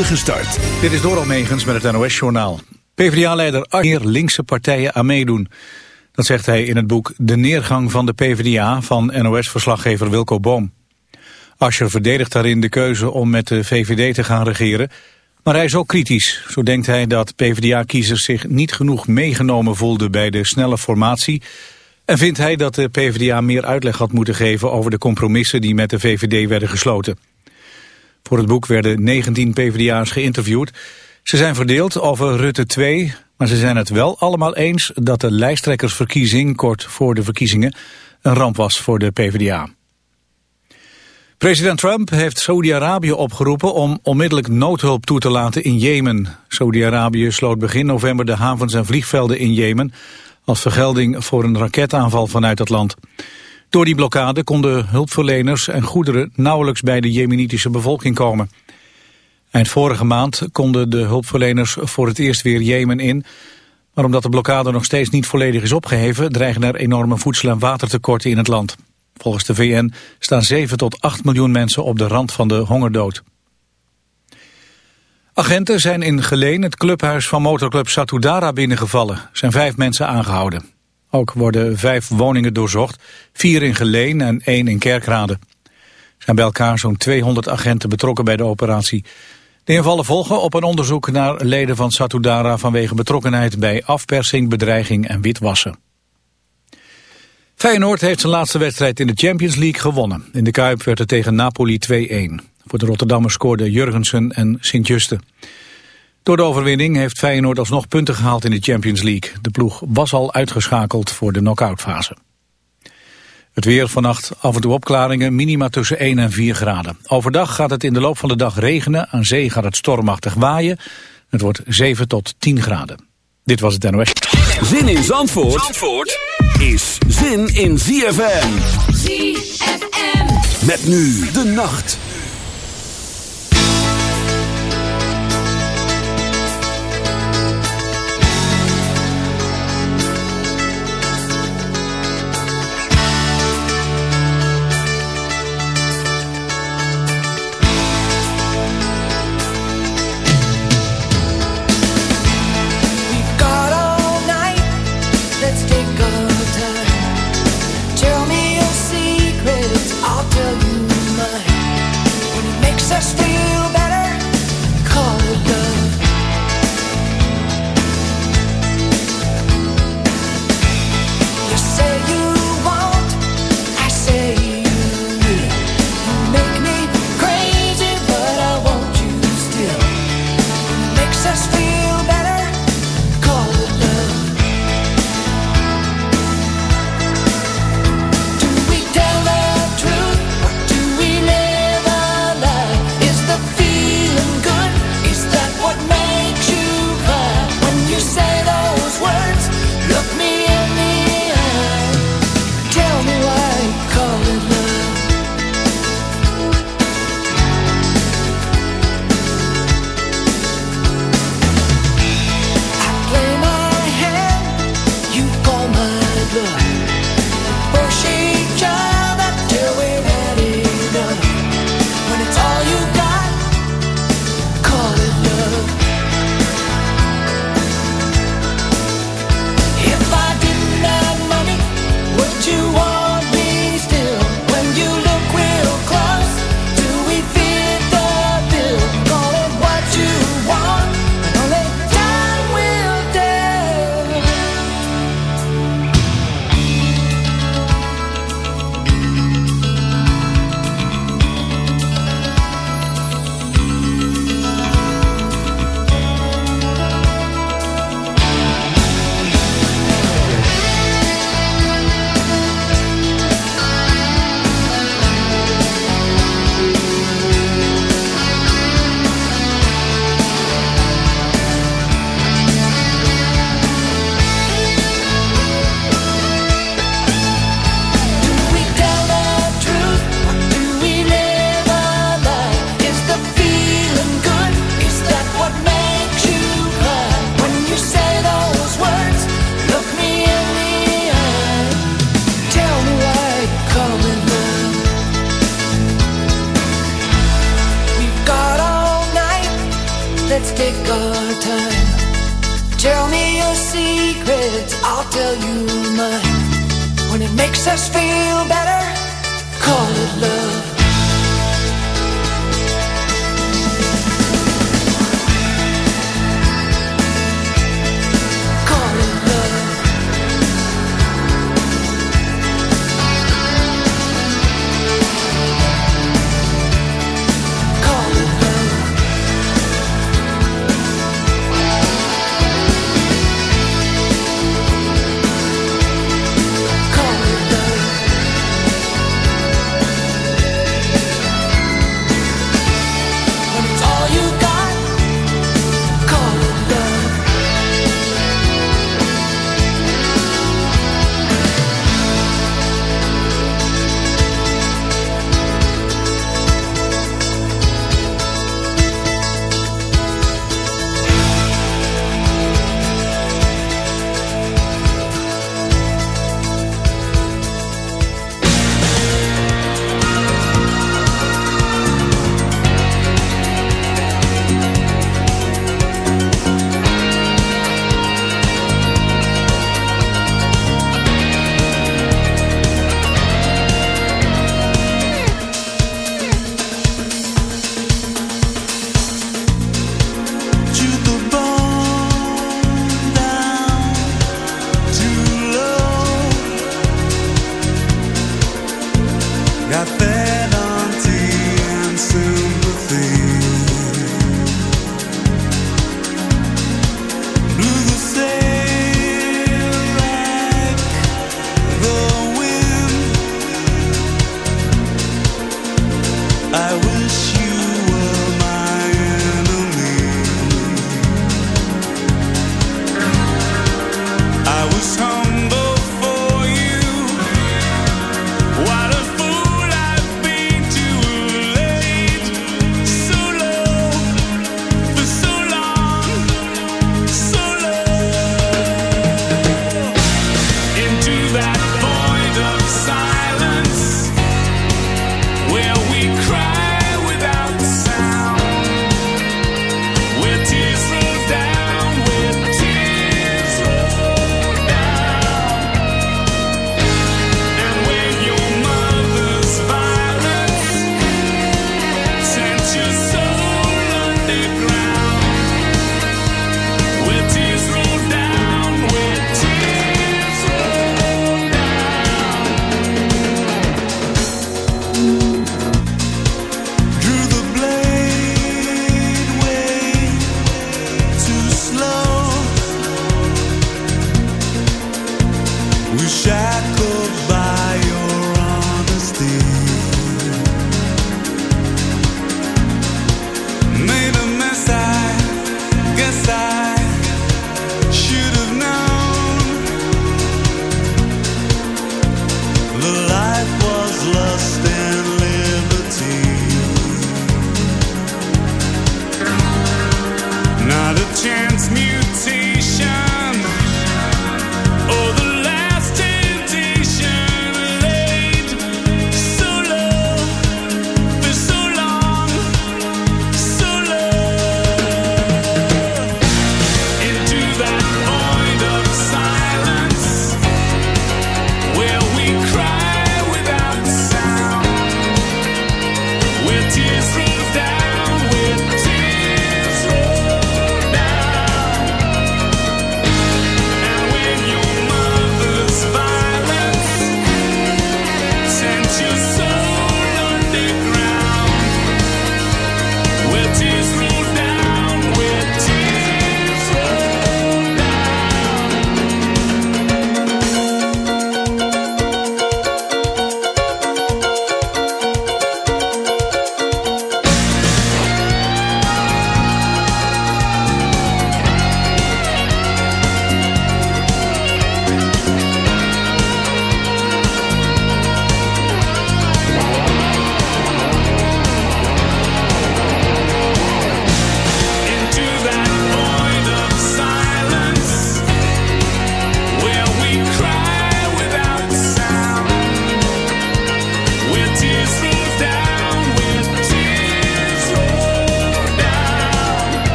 start. Dit is Doral Megens met het NOS-journaal. PvdA-leider meer linkse partijen aan meedoen. Dat zegt hij in het boek De Neergang van de PvdA van NOS-verslaggever Wilco Boom. Ascher verdedigt daarin de keuze om met de VVD te gaan regeren. Maar hij is ook kritisch. Zo denkt hij dat PvdA-kiezers zich niet genoeg meegenomen voelden bij de snelle formatie... En vindt hij dat de PvdA meer uitleg had moeten geven over de compromissen die met de VVD werden gesloten. Voor het boek werden 19 PvdA's geïnterviewd. Ze zijn verdeeld over Rutte 2, maar ze zijn het wel allemaal eens dat de lijsttrekkersverkiezing kort voor de verkiezingen een ramp was voor de PvdA. President Trump heeft Saudi-Arabië opgeroepen om onmiddellijk noodhulp toe te laten in Jemen. Saudi-Arabië sloot begin november de havens en vliegvelden in Jemen als vergelding voor een raketaanval vanuit het land. Door die blokkade konden hulpverleners en goederen nauwelijks bij de jemenitische bevolking komen. Eind vorige maand konden de hulpverleners voor het eerst weer Jemen in. Maar omdat de blokkade nog steeds niet volledig is opgeheven... dreigen er enorme voedsel- en watertekorten in het land. Volgens de VN staan 7 tot 8 miljoen mensen op de rand van de hongerdood. Agenten zijn in Geleen het clubhuis van motorclub Satudara binnengevallen. Er zijn vijf mensen aangehouden. Ook worden vijf woningen doorzocht, vier in Geleen en één in Kerkrade. Er zijn bij elkaar zo'n 200 agenten betrokken bij de operatie. De invallen volgen op een onderzoek naar leden van Satudara... vanwege betrokkenheid bij afpersing, bedreiging en witwassen. Feyenoord heeft zijn laatste wedstrijd in de Champions League gewonnen. In de Kuip werd het tegen Napoli 2-1. Voor de Rotterdammers scoorden Jurgensen en Sint-Juste. Door de overwinning heeft Feyenoord alsnog punten gehaald in de Champions League. De ploeg was al uitgeschakeld voor de knock-outfase. Het weer vannacht af en toe opklaringen, minima tussen 1 en 4 graden. Overdag gaat het in de loop van de dag regenen, aan zee gaat het stormachtig waaien. Het wordt 7 tot 10 graden. Dit was het NOS. Zin in Zandvoort, Zandvoort is zin in ZFM. ZFM. Met nu de nacht.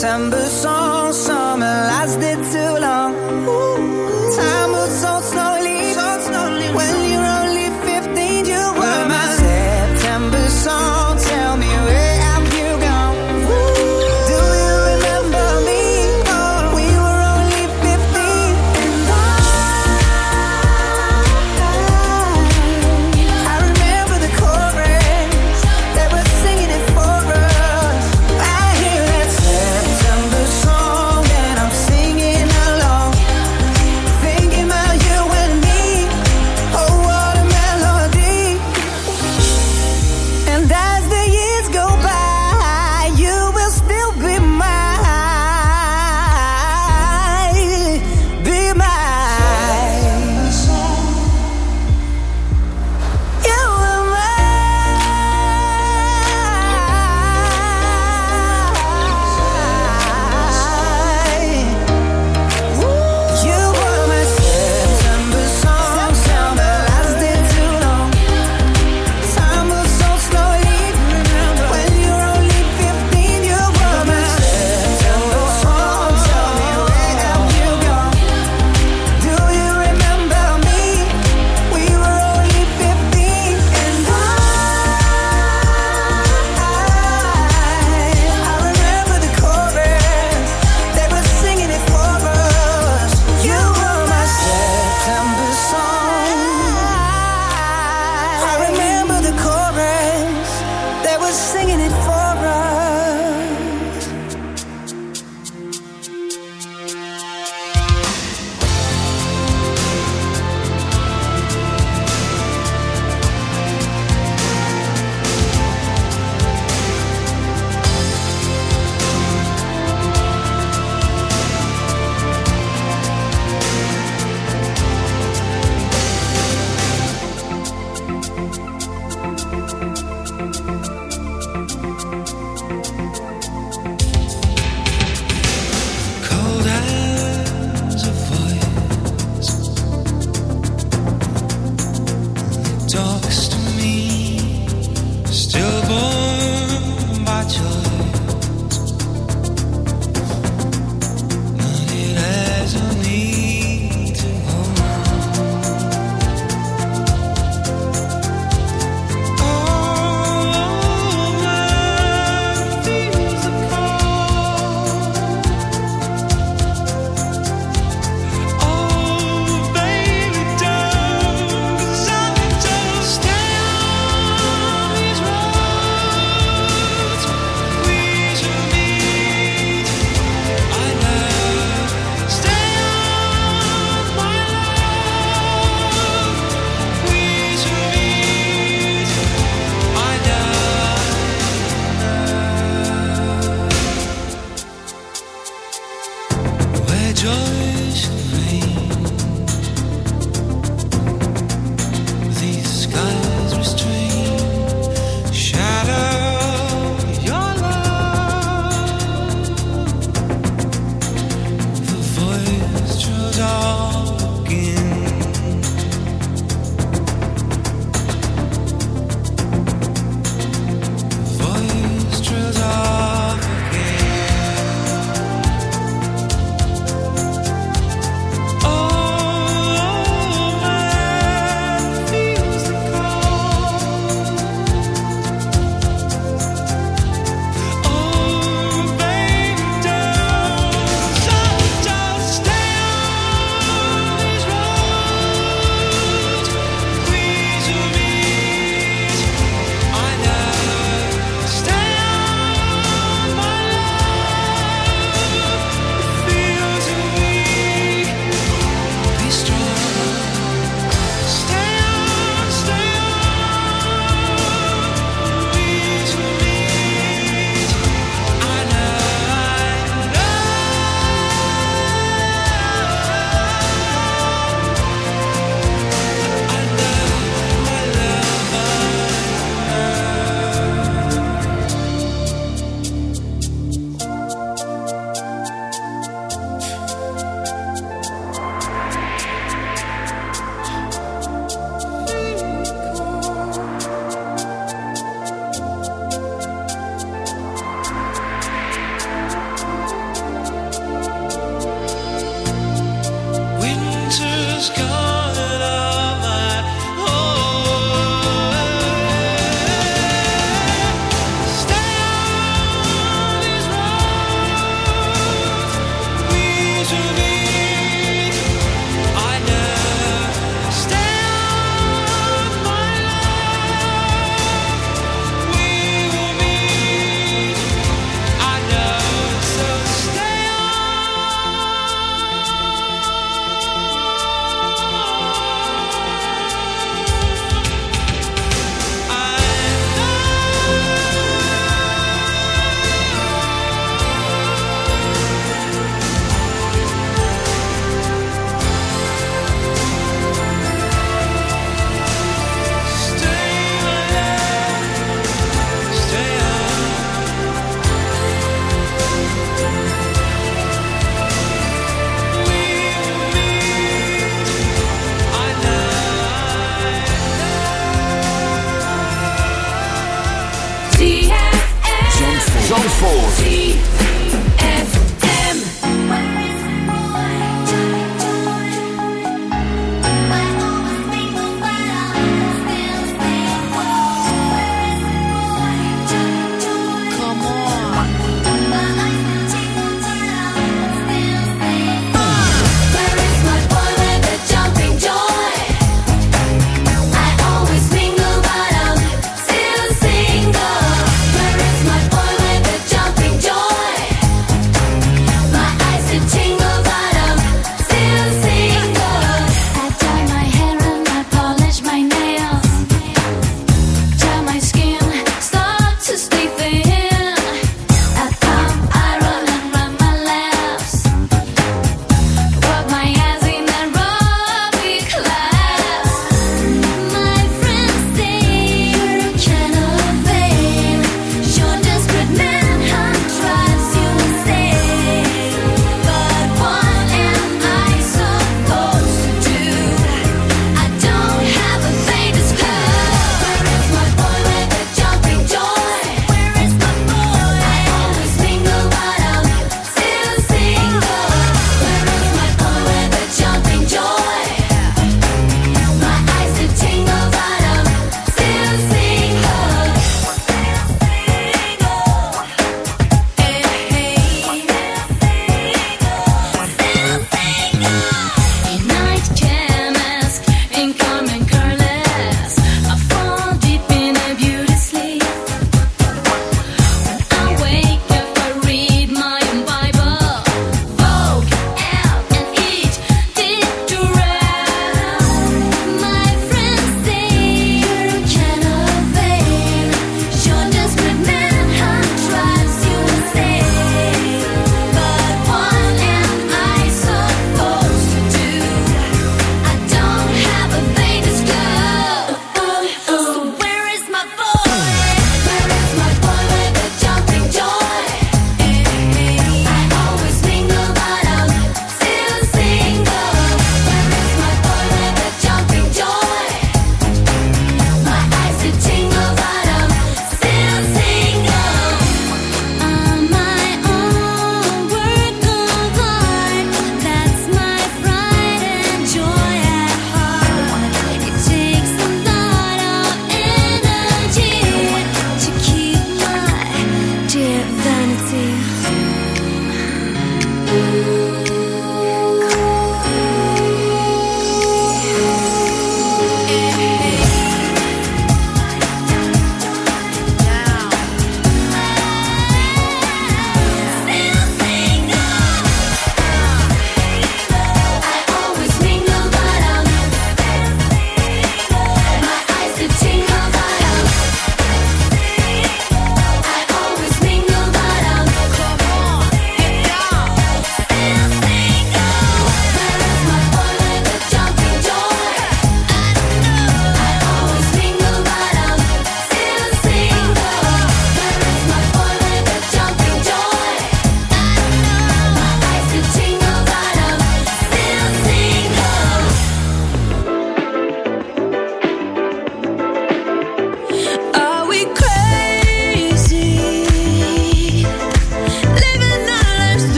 September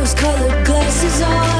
rose colored glasses on.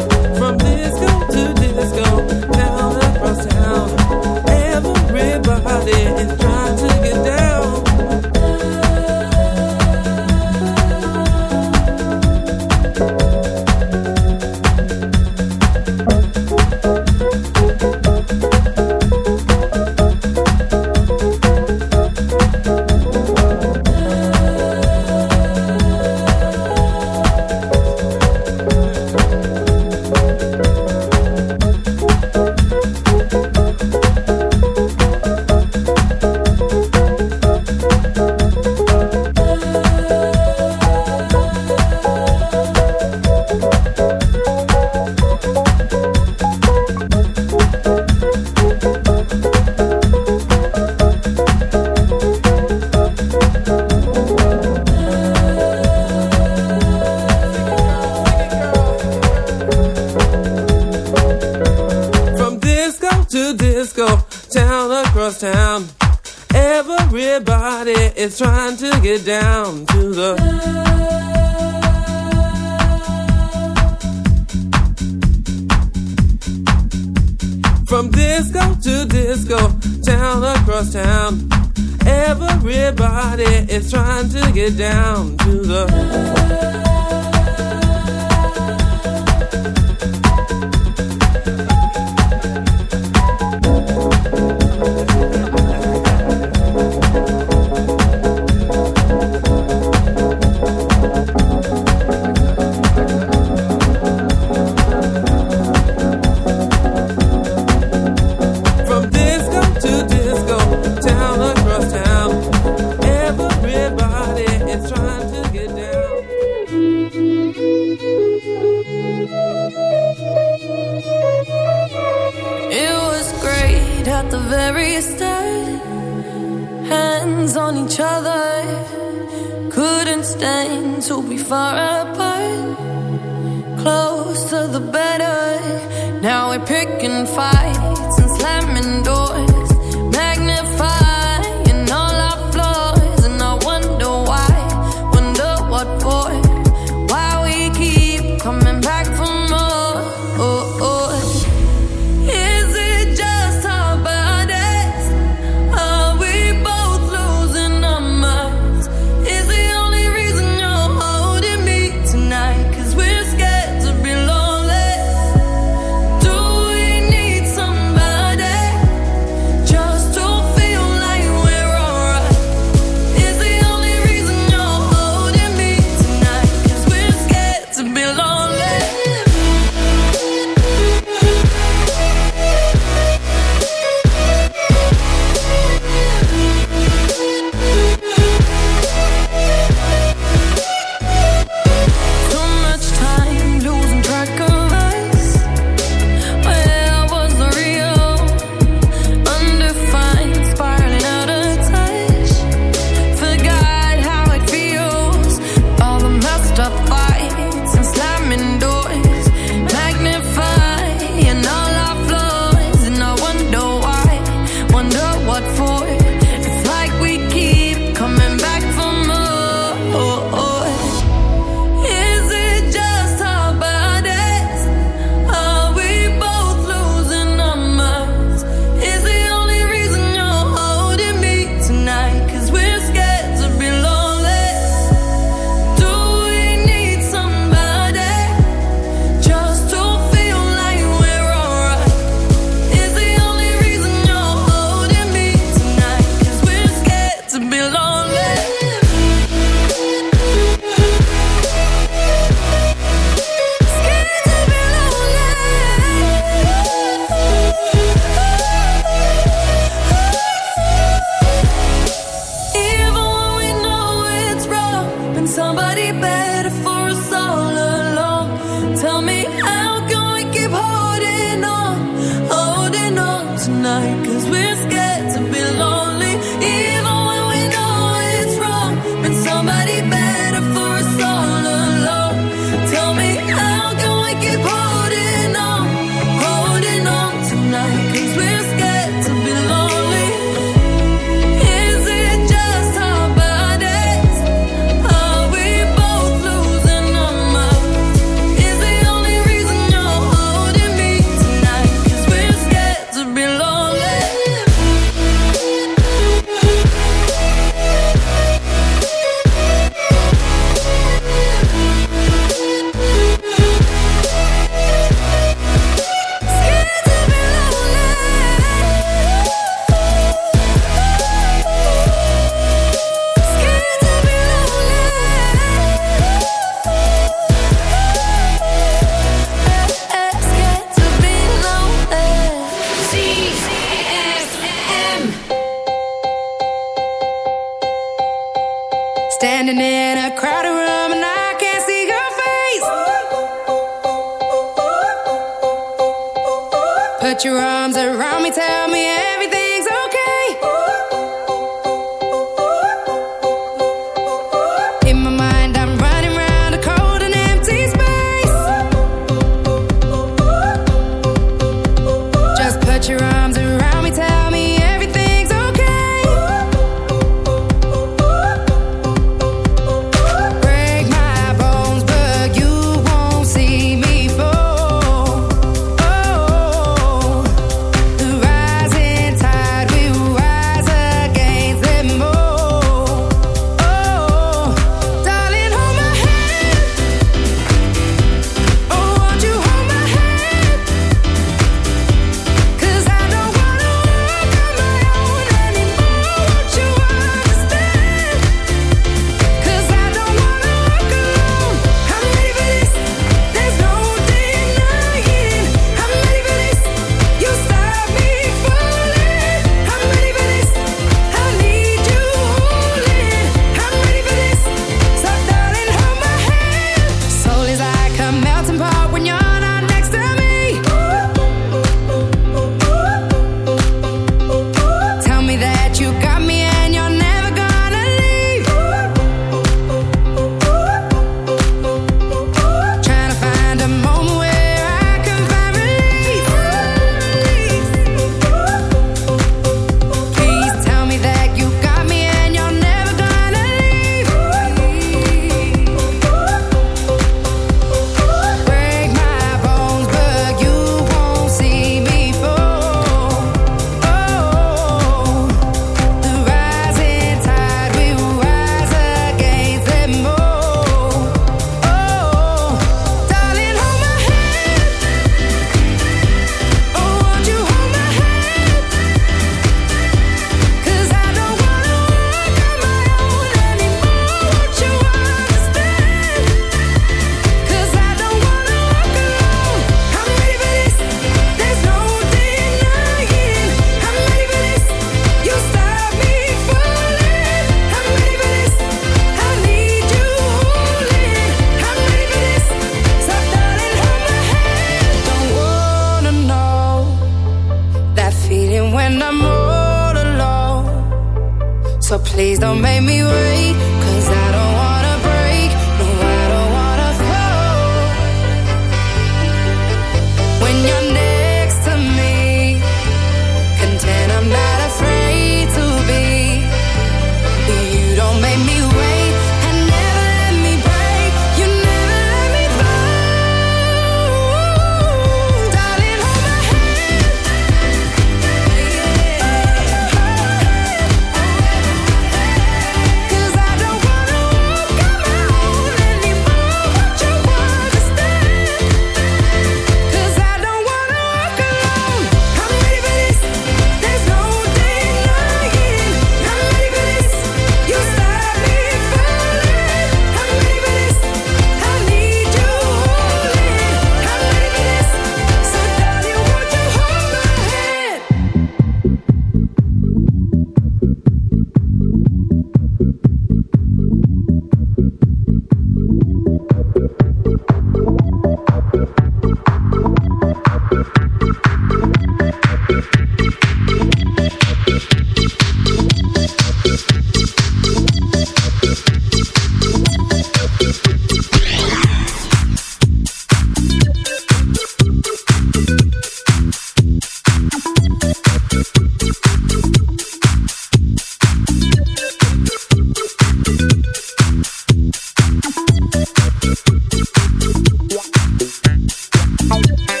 Bye.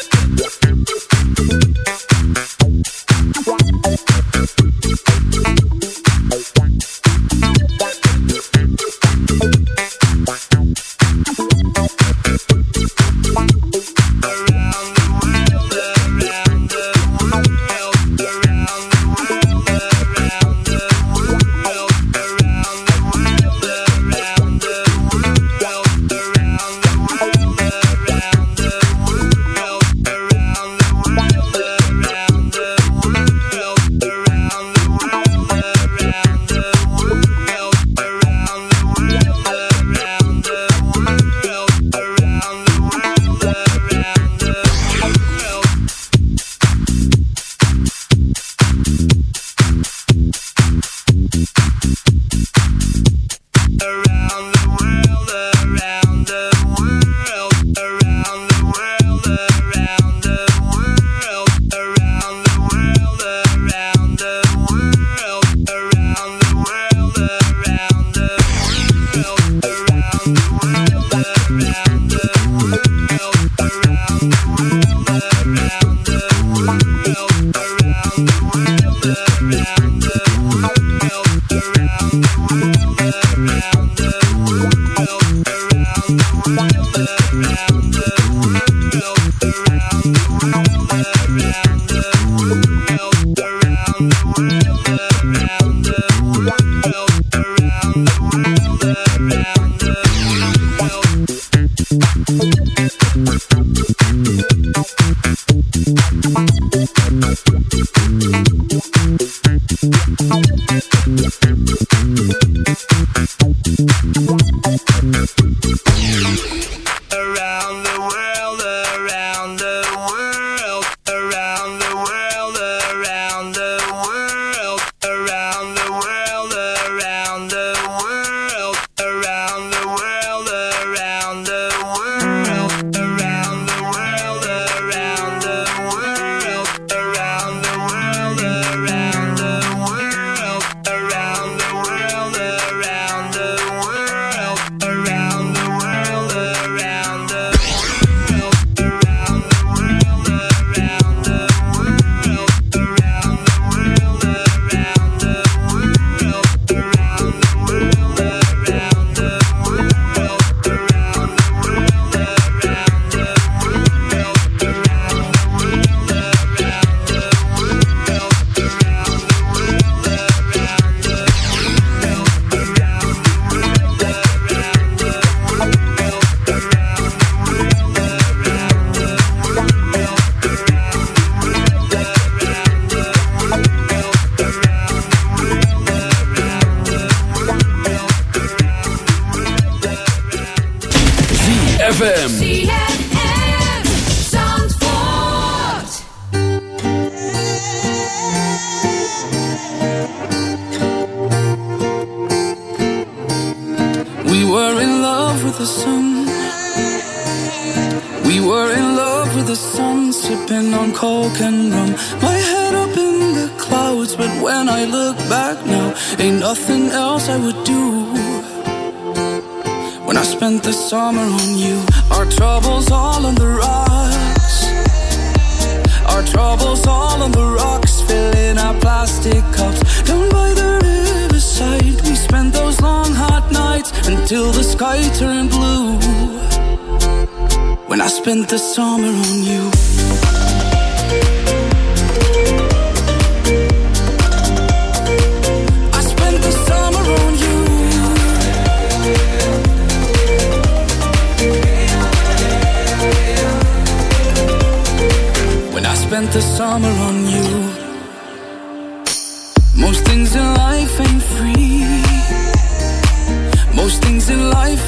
I spent the summer on you. I spent the summer on